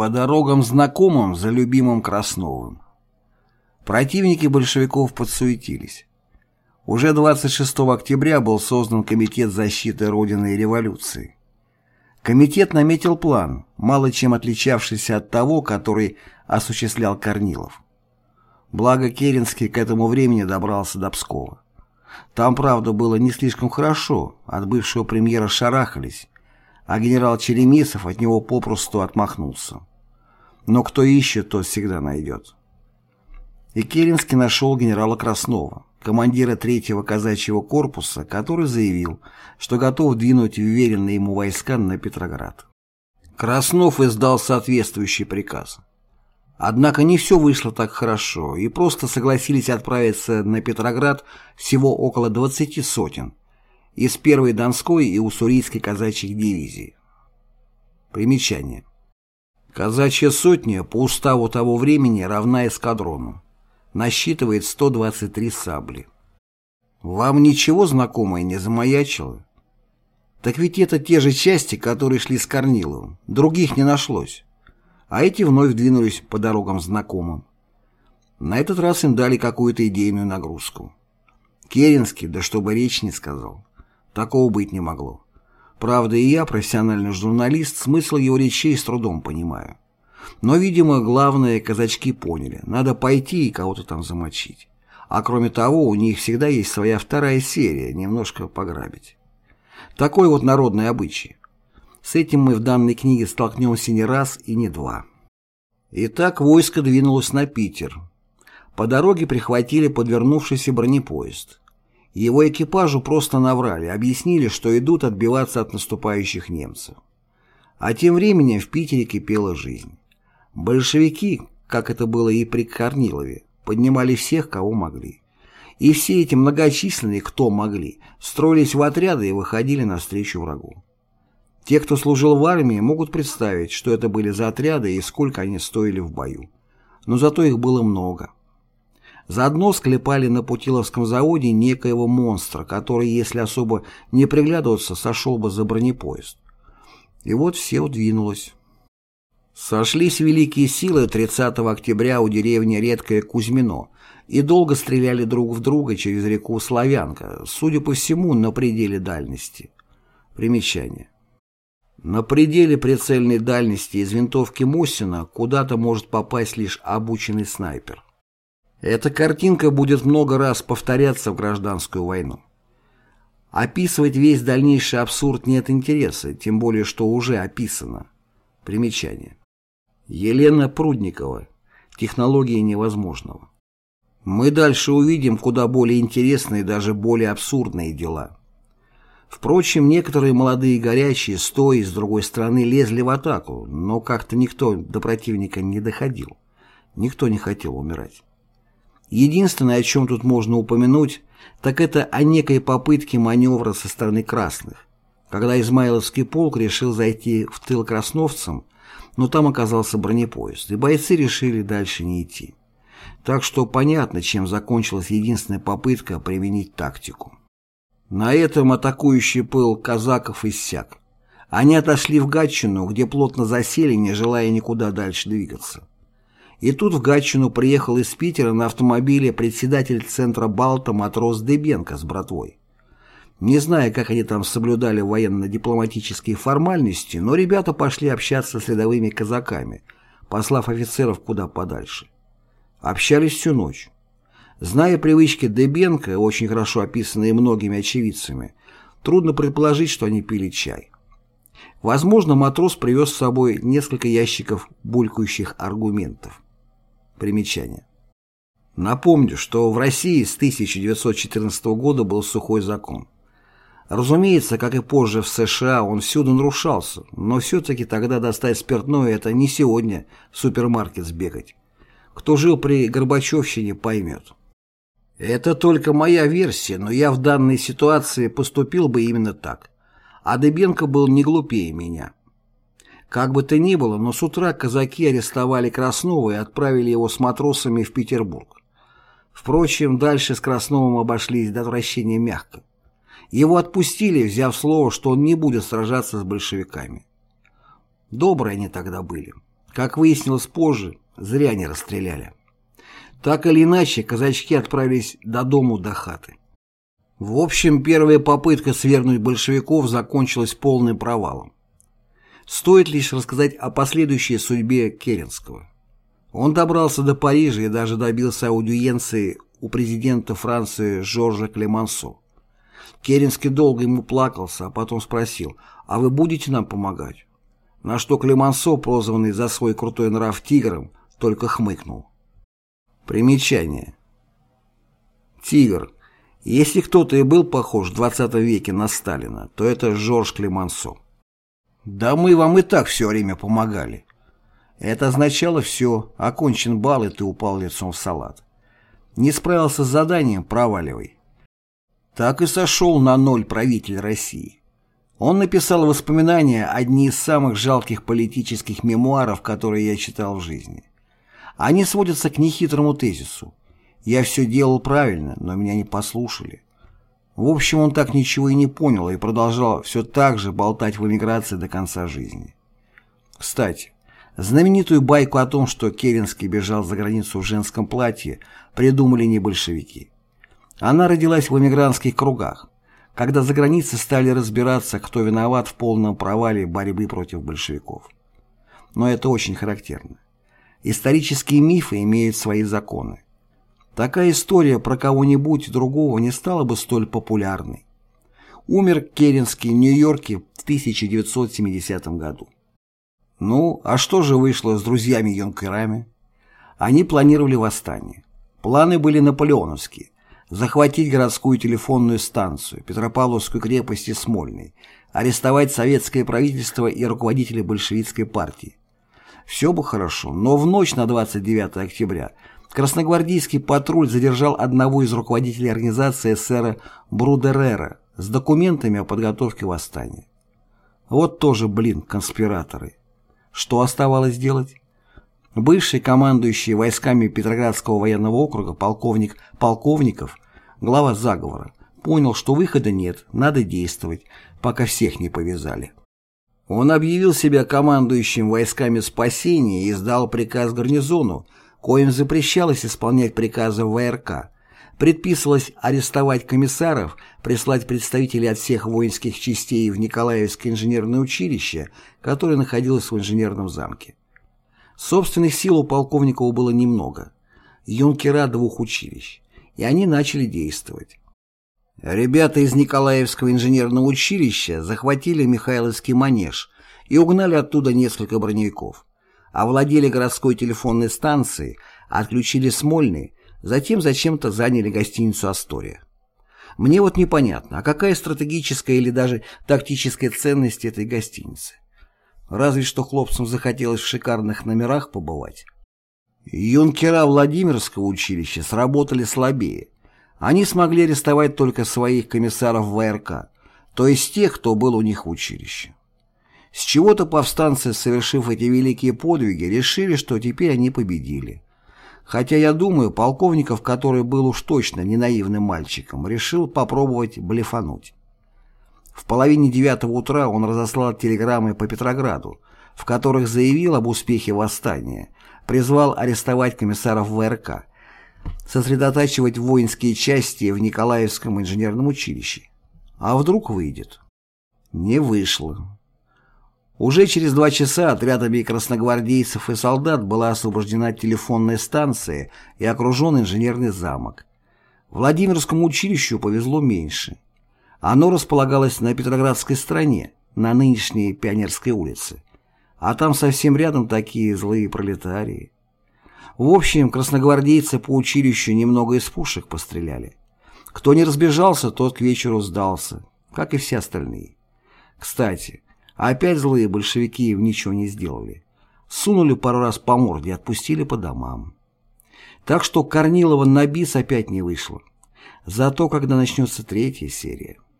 По дорогам знакомым за любимым Красновым. Противники большевиков подсуетились. Уже 26 октября был создан Комитет защиты Родины и революции. Комитет наметил план, мало чем отличавшийся от того, который осуществлял Корнилов. Благо Керенский к этому времени добрался до Пскова. Там, правда, было не слишком хорошо, от бывшего премьера шарахались, а генерал Черемисов от него попросту отмахнулся. Но кто ищет, тот всегда найдет. И Керенский нашел генерала Краснова, командира третьего казачьего корпуса, который заявил, что готов двинуть уверенные ему войска на Петроград. Краснов издал соответствующий приказ. Однако не все вышло так хорошо, и просто согласились отправиться на Петроград всего около 20 сотен из первой Донской и Уссурийской казачьих дивизий. Примечание. Казачья сотня по уставу того времени равна эскадрону. Насчитывает 123 сабли. Вам ничего знакомое не замаячило? Так ведь это те же части, которые шли с Корниловым. Других не нашлось а эти вновь двинулись по дорогам знакомым. На этот раз им дали какую-то идейную нагрузку. Керенский, да чтобы речь не сказал. Такого быть не могло. Правда, и я, профессиональный журналист, смысл его речей с трудом понимаю. Но, видимо, главное, казачки поняли. Надо пойти и кого-то там замочить. А кроме того, у них всегда есть своя вторая серия, немножко пограбить. Такой вот народный обычай. С этим мы в данной книге столкнемся не раз и не два. Итак, войско двинулось на Питер. По дороге прихватили подвернувшийся бронепоезд. Его экипажу просто наврали, объяснили, что идут отбиваться от наступающих немцев. А тем временем в Питере кипела жизнь. Большевики, как это было и при Корнилове, поднимали всех, кого могли. И все эти многочисленные, кто могли, строились в отряды и выходили навстречу врагу. Те, кто служил в армии, могут представить, что это были за отряды и сколько они стоили в бою. Но зато их было много. Заодно склепали на Путиловском заводе некоего монстра, который, если особо не приглядываться, сошел бы за бронепоезд. И вот все удвинулось. Сошлись великие силы 30 октября у деревни Редкое Кузьмино и долго стреляли друг в друга через реку Славянка, судя по всему, на пределе дальности. Примечание. На пределе прицельной дальности из винтовки Мосина куда-то может попасть лишь обученный снайпер. Эта картинка будет много раз повторяться в гражданскую войну. Описывать весь дальнейший абсурд нет интереса, тем более что уже описано. Примечание. Елена Прудникова. Технологии невозможного. Мы дальше увидим куда более интересные и даже более абсурдные дела. Впрочем, некоторые молодые горячие, стоя с другой стороны, лезли в атаку, но как-то никто до противника не доходил. Никто не хотел умирать. Единственное, о чем тут можно упомянуть, так это о некой попытке маневра со стороны красных, когда Измайловский полк решил зайти в тыл красновцам, но там оказался бронепоезд, и бойцы решили дальше не идти. Так что понятно, чем закончилась единственная попытка применить тактику. На этом атакующий пыл казаков иссяк. Они отошли в Гатчину, где плотно засели, не желая никуда дальше двигаться. И тут в Гатчину приехал из Питера на автомобиле председатель центра Балта матрос Дебенко с братвой. Не зная, как они там соблюдали военно-дипломатические формальности, но ребята пошли общаться с рядовыми казаками, послав офицеров куда подальше. Общались всю ночь. Зная привычки Дебенко, очень хорошо описанные многими очевидцами, трудно предположить, что они пили чай. Возможно, матрос привез с собой несколько ящиков булькающих аргументов. Примечание. Напомню, что в России с 1914 года был сухой закон. Разумеется, как и позже в США, он всюду нарушался, но все-таки тогда достать спиртное – это не сегодня в супермаркет сбегать. Кто жил при Горбачевщине, поймет. Это только моя версия, но я в данной ситуации поступил бы именно так. А Дыбенко был не глупее меня. Как бы то ни было, но с утра казаки арестовали Краснова и отправили его с матросами в Петербург. Впрочем, дальше с Красновым обошлись до отвращения мягко. Его отпустили, взяв слово, что он не будет сражаться с большевиками. Добрые они тогда были. Как выяснилось позже, зря не расстреляли. Так или иначе, казачки отправились до дому до хаты. В общем, первая попытка свергнуть большевиков закончилась полным провалом. Стоит лишь рассказать о последующей судьбе Керенского. Он добрался до Парижа и даже добился аудиенции у президента Франции Жоржа Клемансо. Керенский долго ему плакался, а потом спросил, «А вы будете нам помогать?» На что Клемансо, прозванный за свой крутой нрав тигром, только хмыкнул. Примечание. Тигр. Если кто-то и был похож в 20 веке на Сталина, то это Жорж Клемансо. Да мы вам и так все время помогали. Это означало все, окончен бал, и ты упал лицом в салат. Не справился с заданием, проваливай. Так и сошел на ноль правитель России. Он написал воспоминания, одни из самых жалких политических мемуаров, которые я читал в жизни. Они сводятся к нехитрому тезису. Я все делал правильно, но меня не послушали. В общем, он так ничего и не понял и продолжал все так же болтать в эмиграции до конца жизни. Кстати, знаменитую байку о том, что Керенский бежал за границу в женском платье, придумали не большевики. Она родилась в эмигрантских кругах, когда за границей стали разбираться, кто виноват в полном провале борьбы против большевиков. Но это очень характерно. Исторические мифы имеют свои законы. Такая история про кого-нибудь другого не стала бы столь популярной. Умер Керенский в Нью-Йорке в 1970 году. Ну, а что же вышло с друзьями-юнкерами? Они планировали восстание. Планы были наполеоновские. Захватить городскую телефонную станцию, Петропавловскую крепость и Смольный, арестовать советское правительство и руководителей большевистской партии, все бы хорошо, но в ночь на 29 октября красногвардейский патруль задержал одного из руководителей организации сэра Брудерера с документами о подготовке восстания. Вот тоже, блин, конспираторы. Что оставалось делать? Бывший командующий войсками Петроградского военного округа полковник Полковников, глава заговора, понял, что выхода нет, надо действовать, пока всех не повязали. Он объявил себя командующим войсками спасения и издал приказ гарнизону, коим запрещалось исполнять приказы ВРК. Предписывалось арестовать комиссаров, прислать представителей от всех воинских частей в Николаевское инженерное училище, которое находилось в инженерном замке. Собственных сил у Полковникова было немного. Юнкера двух училищ. И они начали действовать. Ребята из Николаевского инженерного училища захватили Михайловский манеж и угнали оттуда несколько броневиков. Овладели городской телефонной станцией, отключили Смольный, затем зачем-то заняли гостиницу «Астория». Мне вот непонятно, а какая стратегическая или даже тактическая ценность этой гостиницы? Разве что хлопцам захотелось в шикарных номерах побывать. Юнкера Владимирского училища сработали слабее – они смогли арестовать только своих комиссаров ВРК, то есть тех, кто был у них в училище. С чего-то повстанцы, совершив эти великие подвиги, решили, что теперь они победили. Хотя, я думаю, полковников, который был уж точно не наивным мальчиком, решил попробовать блефануть. В половине девятого утра он разослал телеграммы по Петрограду, в которых заявил об успехе восстания, призвал арестовать комиссаров ВРК, сосредотачивать воинские части в Николаевском инженерном училище. А вдруг выйдет? Не вышло. Уже через два часа отрядами красногвардейцев и солдат была освобождена телефонная станция и окружен инженерный замок. Владимирскому училищу повезло меньше. Оно располагалось на Петроградской стороне, на нынешней Пионерской улице. А там совсем рядом такие злые пролетарии. В общем, красногвардейцы по училищу немного из пушек постреляли. Кто не разбежался, тот к вечеру сдался, как и все остальные. Кстати, опять злые большевики ничего не сделали. Сунули пару раз по морде и отпустили по домам. Так что Корнилова на бис опять не вышло. Зато, когда начнется третья серия...